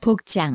복장.